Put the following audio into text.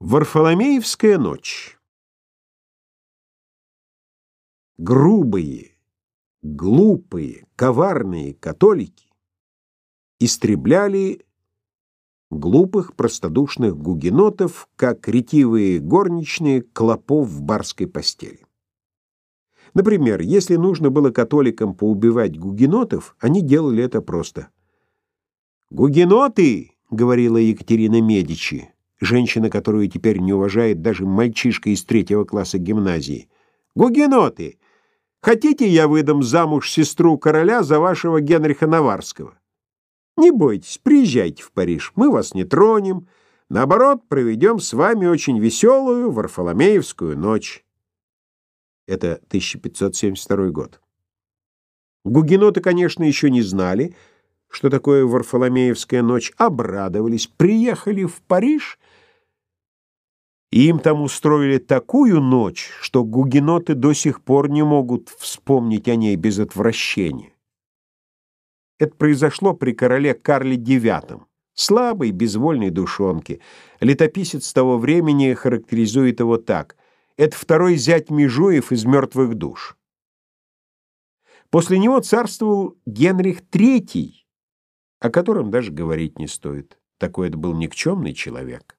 Варфоломеевская ночь. Грубые, глупые, коварные католики истребляли глупых простодушных гугенотов, как ретивые горничные клопов в барской постели. Например, если нужно было католикам поубивать гугенотов, они делали это просто. «Гугеноты!» — говорила Екатерина Медичи женщина, которую теперь не уважает даже мальчишка из третьего класса гимназии. «Гугеноты! Хотите, я выдам замуж сестру короля за вашего Генриха Наварского? Не бойтесь, приезжайте в Париж, мы вас не тронем. Наоборот, проведем с вами очень веселую Варфоломеевскую ночь». Это 1572 год. Гугеноты, конечно, еще не знали, что такое Варфоломеевская ночь, обрадовались, приехали в Париж и им там устроили такую ночь, что гугеноты до сих пор не могут вспомнить о ней без отвращения. Это произошло при короле Карле IX, слабой, безвольной душонке. Летописец того времени характеризует его так. Это второй зять Межуев из «Мертвых душ». После него царствовал Генрих III, о котором даже говорить не стоит. Такой это был никчемный человек.